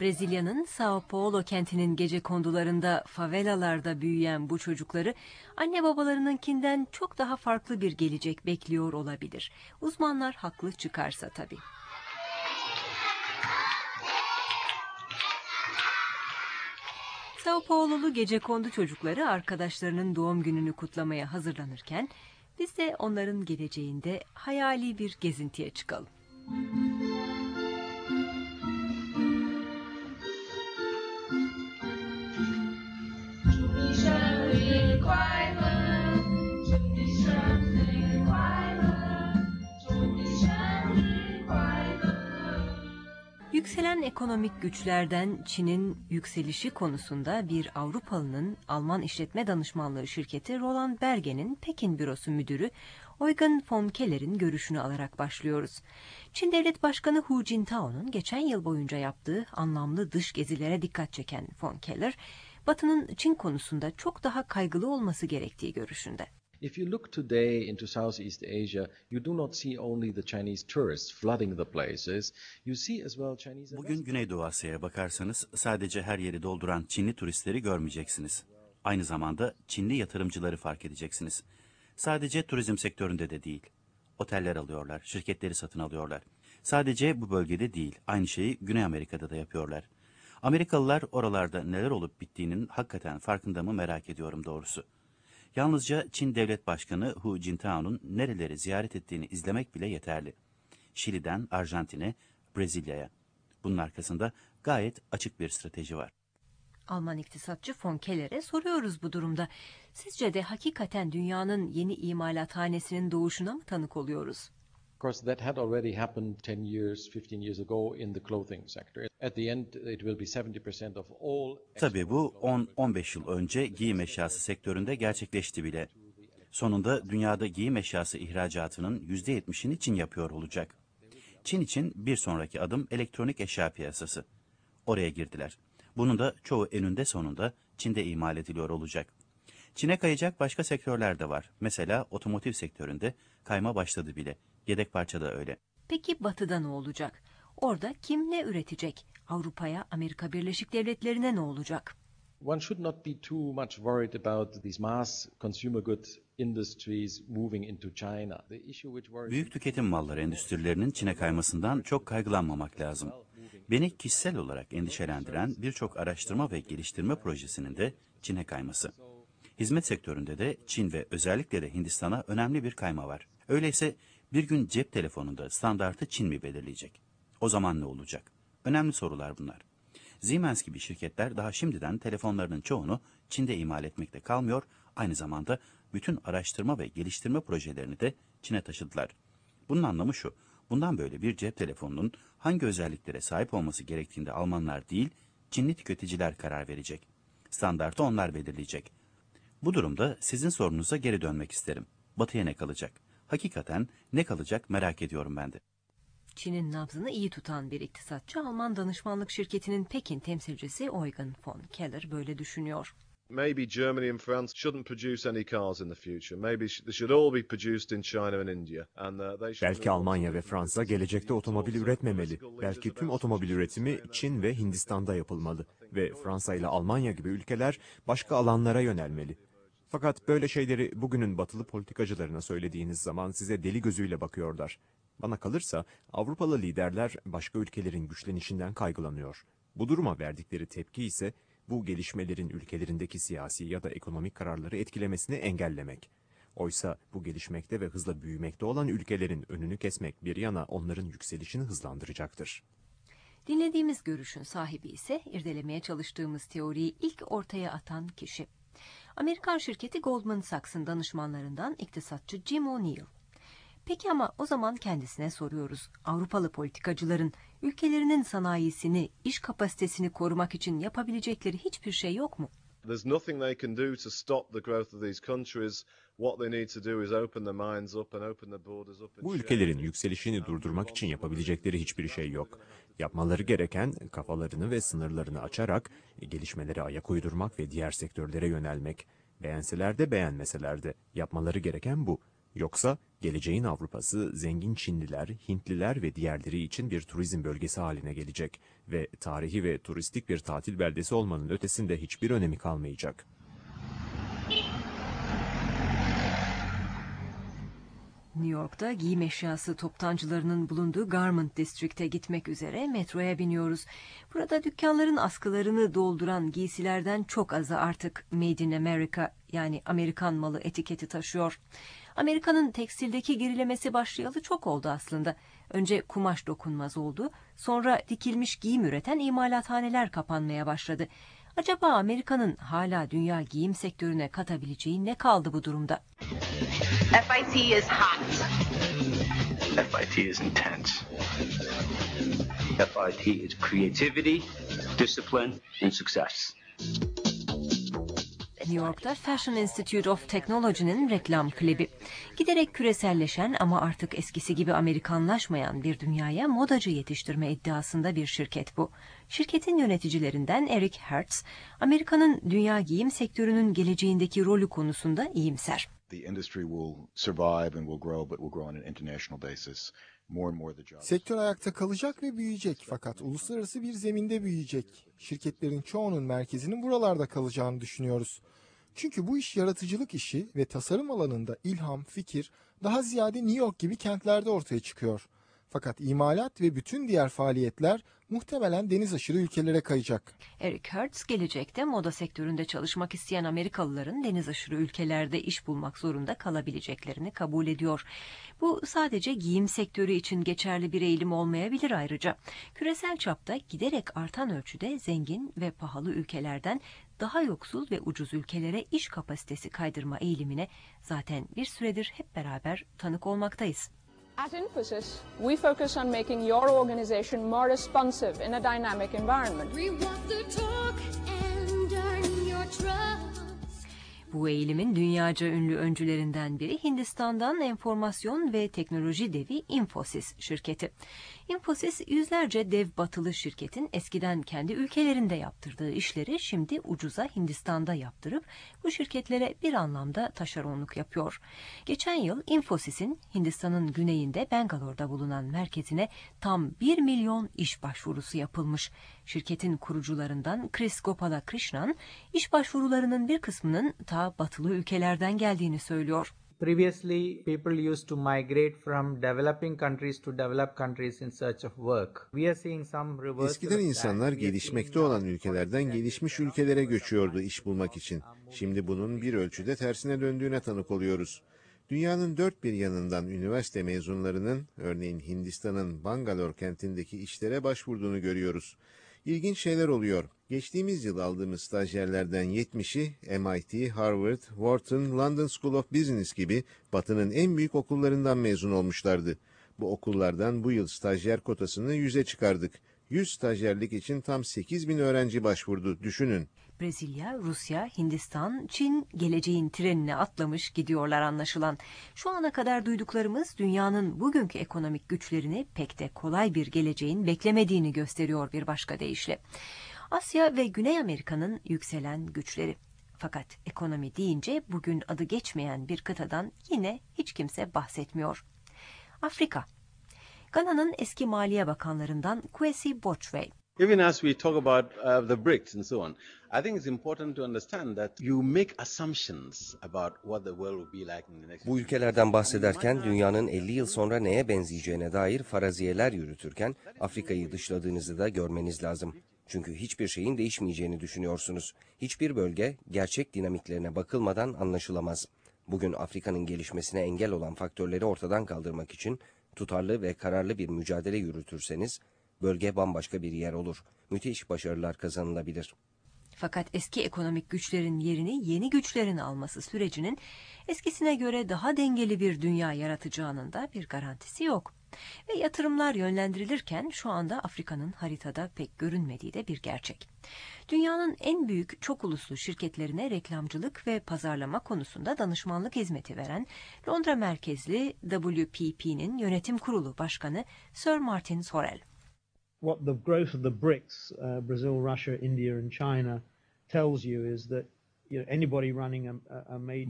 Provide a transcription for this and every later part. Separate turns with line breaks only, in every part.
Brezilya'nın Sao Paulo kentinin gece kondularında favelalarda büyüyen bu çocukları anne babalarınınkinden çok daha farklı bir gelecek bekliyor olabilir. Uzmanlar haklı çıkarsa tabii. Sao Paulo'lu gece kondu çocukları arkadaşlarının doğum gününü kutlamaya hazırlanırken biz de onların geleceğinde hayali bir gezintiye çıkalım. Yükselen ekonomik güçlerden Çin'in yükselişi konusunda bir Avrupalı'nın Alman işletme danışmanlığı şirketi Roland Berge'nin Pekin bürosu müdürü Eugen von Keller'in görüşünü alarak başlıyoruz. Çin Devlet Başkanı Hu Jintao'nun geçen yıl boyunca yaptığı anlamlı dış gezilere dikkat çeken von Keller, Batı'nın Çin konusunda çok daha kaygılı olması gerektiği görüşünde.
If you look today into Southeast Asia, you do not see only the Chinese tourists flooding the places. You see as well Chinese
Bugün Güneydoğu Asya'ya bakarsanız sadece her yeri dolduran Çinli turistleri görmeyeceksiniz. Aynı zamanda Çinli yatırımcıları fark edeceksiniz. Sadece turizm sektöründe de değil. Oteller alıyorlar, şirketleri satın alıyorlar. Sadece bu bölgede değil, aynı şeyi Güney Amerika'da da yapıyorlar. Amerikalılar oralarda neler olup bittiğinin hakikaten farkında mı merak ediyorum doğrusu. Yalnızca Çin Devlet Başkanı Hu Jintao'nun nereleri ziyaret ettiğini izlemek bile yeterli. Şili'den Arjantin'e, Brezilya'ya. Bunun arkasında gayet açık bir strateji var.
Alman iktisatçı von Keller'e soruyoruz bu durumda. Sizce de hakikaten dünyanın yeni imalathanesinin doğuşuna mı tanık oluyoruz?
Of course, that had already happened 10 years, 15 years ago in the clothing sector. At the end, it will be 70% of all.
Tabii bu 10-15 yıl önce giyim eşyası sektöründe gerçekleşti bile. Sonunda dünyada giyim eşyası ihracatının %70'ini Çin yapıyor olacak. Çin için bir sonraki adım elektronik eşya piyasası. Oraya girdiler. Bunun da çoğu eninde sonunda Çin'de imal ediliyor olacak. Çin'e kayacak başka sektörler de var. Mesela otomotiv sektöründe kayma başladı bile. Yedek parça da öyle.
Peki batıda ne olacak? Orada kim ne üretecek? Avrupa'ya, Amerika Birleşik Devletleri'ne ne olacak?
One should not be too much worried about these mass consumer goods industries moving into China. The issue which worries
Büyük tüketim malları endüstrilerinin Çin'e kaymasından çok kaygılanmamak lazım. Beni kişisel olarak endişelendiren birçok araştırma ve geliştirme projesinin de Çin'e kayması. Hizmet sektöründe de Çin ve özellikle de Hindistan'a önemli bir kayma var. Öyleyse bir gün cep telefonunda standartı Çin mi belirleyecek? O zaman ne olacak? Önemli sorular bunlar. Siemens gibi şirketler daha şimdiden telefonlarının çoğunu Çin'de imal etmekte kalmıyor, aynı zamanda bütün araştırma ve geliştirme projelerini de Çin'e taşıdılar. Bunun anlamı şu, bundan böyle bir cep telefonunun hangi özelliklere sahip olması gerektiğinde Almanlar değil, Çinli tüketiciler karar verecek. Standartı onlar belirleyecek. Bu durumda sizin sorunuza geri dönmek isterim. Batıya ne kalacak? Hakikaten ne kalacak merak ediyorum ben de.
Çin'in nabzını iyi tutan bir iktisatçı Alman danışmanlık şirketinin Pekin temsilcisi Eugen von Keller böyle düşünüyor.
Maybe Germany and France shouldn't produce any cars in the future. Maybe they should all be produced in China and India. And uh, they should
Belki Almanya ve Fransa gelecekte otomobil üretmemeli. Belki tüm otomobil üretimi Çin ve Hindistan'da yapılmalı ve Fransa ile Almanya gibi ülkeler başka alanlara yönelmeli. Fakat böyle şeyleri bugünün batılı politikacılarına söylediğiniz zaman size deli gözüyle bakıyorlar. Bana kalırsa Avrupalı liderler başka ülkelerin güçlenişinden kaygılanıyor. Bu duruma verdikleri tepki ise bu gelişmelerin ülkelerindeki siyasi ya da ekonomik kararları etkilemesini engellemek. Oysa bu gelişmekte ve hızla büyümekte olan ülkelerin önünü kesmek bir yana onların yükselişini hızlandıracaktır.
Dinlediğimiz görüşün sahibi ise irdelemeye çalıştığımız teoriyi ilk ortaya atan kişi. Amerikan şirketi Goldman Sachs'ın danışmanlarından iktisatçı Jim O'Neill. Peki ama o zaman kendisine soruyoruz. Avrupalı politikacıların ülkelerinin sanayisini, iş kapasitesini korumak için yapabilecekleri hiçbir şey yok mu?
There's nothing they can do to stop the growth of these countries. What they need to do is open their minds up and open their borders up. and
Bu ülkelerin yükselişini durdurmak için yapabilecekleri hiçbir şey yok. Yapmaları gereken kafalarını ve sınırlarını açarak gelişmelere ayak uydurmak ve diğer sektörlere yönelmek. Beğenseler de beğenmeseler de yapmaları gereken bu. Yoksa geleceğin Avrupa'sı zengin Çinliler, Hintliler ve diğerleri için bir turizm bölgesi haline gelecek ve tarihi ve turistik bir tatil beldesi olmanın ötesinde hiçbir önemi kalmayacak.
New York'ta giyim eşyası toptancılarının bulunduğu Garment District'e gitmek üzere metroya biniyoruz. Burada dükkanların askılarını dolduran giysilerden çok azı artık Made in America yani Amerikan malı etiketi taşıyor. Amerika'nın tekstildeki gerilemesi başlayalı çok oldu aslında. Önce kumaş dokunmaz oldu, sonra dikilmiş giyim üreten imalathaneler kapanmaya başladı. Acaba Amerika'nın hala dünya giyim sektörüne katabileceği ne kaldı bu durumda?
FIT is hot.
FIT is intense. FIT is creativity, discipline, and success.
New York'ta Fashion Institute of Technology'nin reklam klibi. Giderek küreselleşen ama artık eskisi gibi Amerikanlaşmayan bir dünyaya modacı yetiştirme iddiasında bir şirket bu. Şirketin yöneticilerinden Eric Hertz, Amerika'nın dünya giyim sektörünün geleceğindeki rolü konusunda iyimser.
Sektör ayakta kalacak ve büyüyecek fakat uluslararası bir zeminde büyüyecek. Şirketlerin çoğunun merkezinin buralarda kalacağını düşünüyoruz. Çünkü bu iş yaratıcılık işi ve tasarım alanında ilham, fikir daha ziyade New York gibi kentlerde ortaya çıkıyor. Fakat imalat ve bütün diğer faaliyetler muhtemelen deniz aşırı ülkelere kayacak.
Eric Hertz gelecekte moda sektöründe çalışmak isteyen Amerikalıların deniz aşırı ülkelerde iş bulmak zorunda kalabileceklerini kabul ediyor. Bu sadece giyim sektörü için geçerli bir eğilim olmayabilir ayrıca. Küresel çapta giderek artan ölçüde zengin ve pahalı ülkelerden daha yoksul ve ucuz ülkelere iş kapasitesi kaydırma eğilimine zaten bir süredir hep beraber tanık olmaktayız.
At Infosys, we focus on making your organization more responsive in a dynamic environment.
Bu eğilimin dünyaca ünlü öncülerinden biri Hindistan'dan enformasyon ve teknoloji devi Infosys şirketi. Infosys yüzlerce dev batılı şirketin eskiden kendi ülkelerinde yaptırdığı işleri şimdi ucuza Hindistan'da yaptırıp bu şirketlere bir anlamda taşeronluk yapıyor. Geçen yıl Infosys'in Hindistan'ın güneyinde Bangalore'da bulunan merkezine tam 1 milyon iş başvurusu yapılmış. Şirketin kurucularından Chris Gopalakrishnan iş başvurularının bir kısmının ta batılı ülkelerden geldiğini söylüyor.
Previously, people used to migrate from developing countries to developed countries in search of work. We are seeing some reversal
Eskiden insanlar gelişmekte olan ülkelerden gelişmiş ülkelere göçüyordu iş bulmak için. Şimdi bunun bir ölçüde tersine döndüğüne tanık oluyoruz. Dünyanın dört bir yanından üniversite mezunlarının, örneğin Hindistan'ın Bangalore kentindeki işlere başvurduğunu görüyoruz. İlginç şeyler oluyor. Geçtiğimiz yıl aldığımız stajyerlerden 70'i MIT, Harvard, Wharton, London School of Business gibi Batı'nın en büyük okullarından mezun olmuşlardı. Bu okullardan bu yıl stajyer kotasını 100'e çıkardık. 100 stajyerlik için tam 8 bin öğrenci başvurdu. Düşünün.
Brezilya, Rusya, Hindistan, Çin geleceğin trenine atlamış gidiyorlar anlaşılan. Şu ana kadar duyduklarımız dünyanın bugünkü ekonomik güçlerini pek de kolay bir geleceğin beklemediğini gösteriyor bir başka deyişle. Asya ve Güney Amerika'nın yükselen güçleri. Fakat ekonomi deyince bugün adı geçmeyen bir kıtadan yine hiç kimse bahsetmiyor. Afrika. Gana'nın eski Maliye Bakanlarından Kwesi Bochwe.
Even as we talk about uh, the BRICS and so on, I think it's important to understand that you make assumptions about what the world will be like in the next
Bu ülkelerden bahsederken dünyanın 50 yıl sonra neye benzeyeceğine dair faraziyeler yürütürken Afrika'yı dışladığınızı da görmeniz lazım. Çünkü hiçbir şeyin değişmeyeceğini düşünüyorsunuz. Hiçbir bölge gerçek dinamiklerine bakılmadan anlaşılamaz. Bugün Afrika'nın gelişmesine engel olan faktörleri ortadan kaldırmak için tutarlı ve kararlı bir mücadele yürütürseniz bölge bambaşka bir yer olur. Müthiş başarılar kazanılabilir.
Fakat eski ekonomik güçlerin yerini yeni güçlerin alması sürecinin eskisine göre daha dengeli bir dünya yaratacağının da bir garantisi yok. Ve yatırımlar yönlendirilirken şu anda Afrika'nın haritada pek görünmediği de bir gerçek. Dünyanın en büyük çok uluslu şirketlerine reklamcılık ve pazarlama konusunda danışmanlık hizmeti veren Londra merkezli WPP'nin yönetim kurulu başkanı Sir Martin Sorrell.
What the growth of the BRICS, uh, Brazil, Russia, India and China tells you is that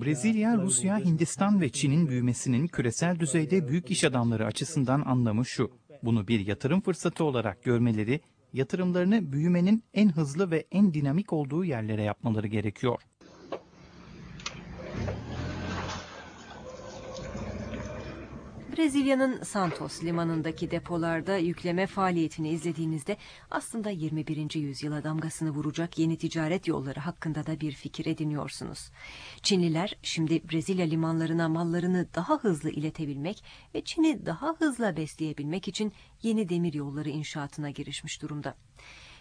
Brezilya, Rusya, Hindistan ve Çin'in büyümesinin küresel düzeyde büyük iş adamları açısından anlamı şu. Bunu bir yatırım fırsatı olarak görmeleri, yatırımlarını büyümenin en hızlı ve en dinamik olduğu yerlere yapmaları gerekiyor.
Brezilya'nın Santos limanındaki depolarda yükleme faaliyetini izlediğinizde aslında 21. yüzyıla damgasını vuracak yeni ticaret yolları hakkında da bir fikir ediniyorsunuz. Çinliler şimdi Brezilya limanlarına mallarını daha hızlı iletebilmek ve Çin'i daha hızlı besleyebilmek için yeni demir yolları inşaatına girişmiş durumda.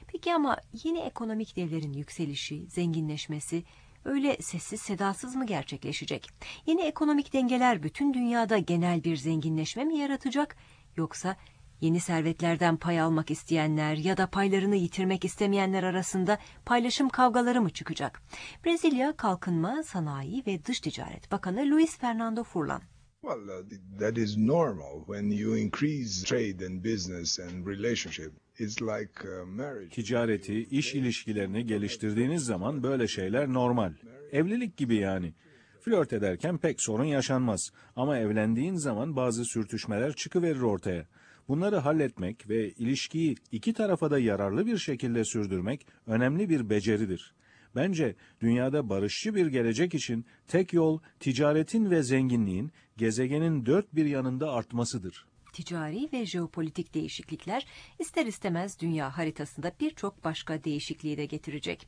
Peki ama yeni ekonomik devlerin yükselişi, zenginleşmesi öyle sessiz sedasız mı gerçekleşecek? Yeni ekonomik dengeler bütün dünyada genel bir zenginleşme mi yaratacak? Yoksa yeni servetlerden pay almak isteyenler ya da paylarını yitirmek istemeyenler arasında paylaşım kavgaları mı çıkacak? Brezilya Kalkınma, Sanayi ve Dış Ticaret Bakanı Luis Fernando Furlan.
Well, uh, that is normal when you increase trade and business and relationship. It's like uh, marriage.
Ticareti, iş ilişkilerini geliştirdiğiniz zaman böyle şeyler normal. Evlilik gibi yani. Flört ederken pek sorun yaşanmaz. Ama evlendiğin zaman bazı sürtüşmeler çıkıverir ortaya. Bunları halletmek ve ilişkiyi iki tarafa da yararlı bir şekilde sürdürmek önemli bir beceridir. Bence dünyada barışçı bir gelecek için tek yol ticaretin ve zenginliğin gezegenin dört bir yanında artmasıdır.
Ticari ve jeopolitik değişiklikler ister istemez dünya haritasında birçok başka değişikliği de getirecek.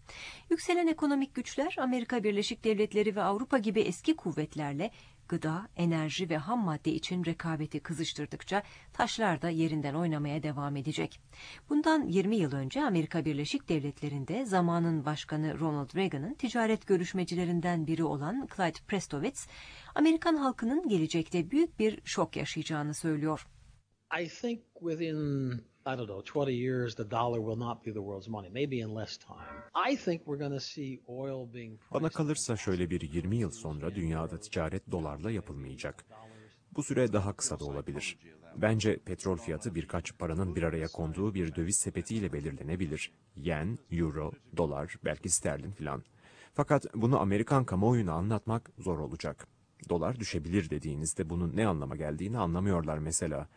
Yükselen ekonomik güçler Amerika Birleşik Devletleri ve Avrupa gibi eski kuvvetlerle gıda, enerji ve ham madde için rekabeti kızıştırdıkça taşlar da yerinden oynamaya devam edecek. Bundan 20 yıl önce Amerika Birleşik Devletleri'nde zamanın başkanı Ronald Reagan'ın ticaret görüşmecilerinden biri olan Clyde Prestowitz, Amerikan halkının gelecekte büyük bir şok yaşayacağını söylüyor.
I think within I don't know, 20 years, the dollar will not be the world's money, maybe in less time. I think we're going to see oil being
Bana kalırsa şöyle bir 20 yıl sonra dünyada ticaret dolarla yapılmayacak. Bu süre daha kısa da olabilir. Bence petrol fiyatı birkaç paranın bir araya konduğu bir döviz sepetiyle belirlenebilir. Yen, euro, dolar, belki sterlin filan. Fakat bunu Amerikan kamuoyuna anlatmak zor olacak. Dolar düşebilir dediğinizde bunun ne anlama geldiğini anlamıyorlar mesela.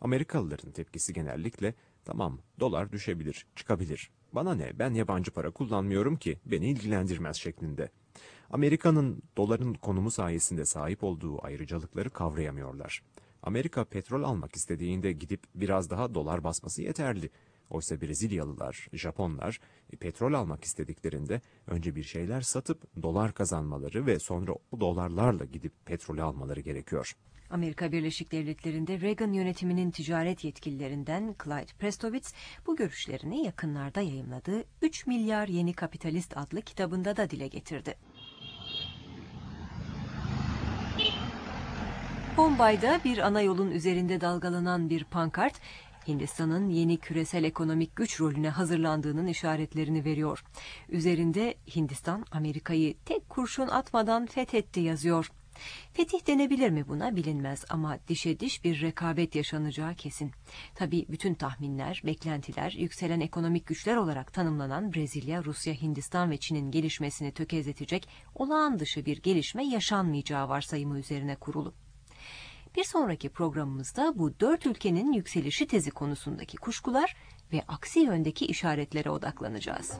Amerikalıların tepkisi genellikle tamam dolar düşebilir, çıkabilir. Bana ne ben yabancı para kullanmıyorum ki beni ilgilendirmez şeklinde. Amerika'nın doların konumu sayesinde sahip olduğu ayrıcalıkları kavrayamıyorlar. Amerika petrol almak istediğinde gidip biraz daha dolar basması yeterli. Oysa Brezilyalılar, Japonlar e, petrol almak istediklerinde önce bir şeyler satıp dolar kazanmaları ve sonra o dolarlarla gidip petrolü almaları gerekiyor.
Amerika Birleşik Devletleri'nde Reagan yönetiminin ticaret yetkililerinden Clyde Prestowitz bu görüşlerini yakınlarda yayımladığı 3 milyar yeni kapitalist adlı kitabında da dile getirdi. Bombay'da bir ana yolun üzerinde dalgalanan bir pankart Hindistan'ın yeni küresel ekonomik güç rolüne hazırlandığının işaretlerini veriyor. Üzerinde Hindistan Amerika'yı tek kurşun atmadan fethetti yazıyor. Fetih denebilir mi buna bilinmez ama dişe diş bir rekabet yaşanacağı kesin. Tabii bütün tahminler, beklentiler yükselen ekonomik güçler olarak tanımlanan Brezilya, Rusya, Hindistan ve Çin'in gelişmesini tökezletecek olağan dışı bir gelişme yaşanmayacağı varsayımı üzerine kurulu. Bir sonraki programımızda bu dört ülkenin yükselişi tezi konusundaki kuşkular ve aksi yöndeki işaretlere odaklanacağız.